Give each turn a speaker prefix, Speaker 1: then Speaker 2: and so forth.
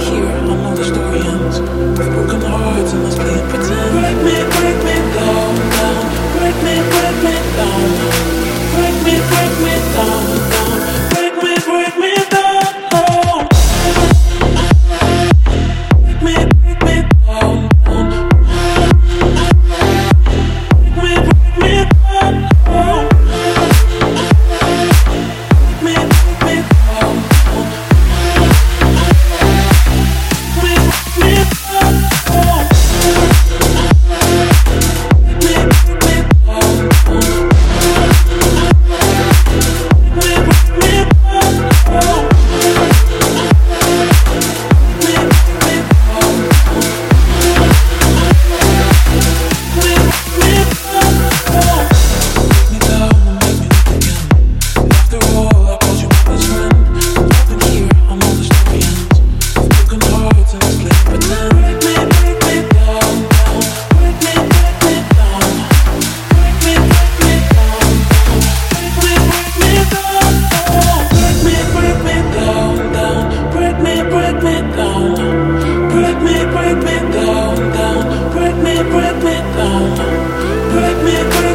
Speaker 1: here, I know the story ends. With broken heart. break me down, down. Break me, break me down. Break me, break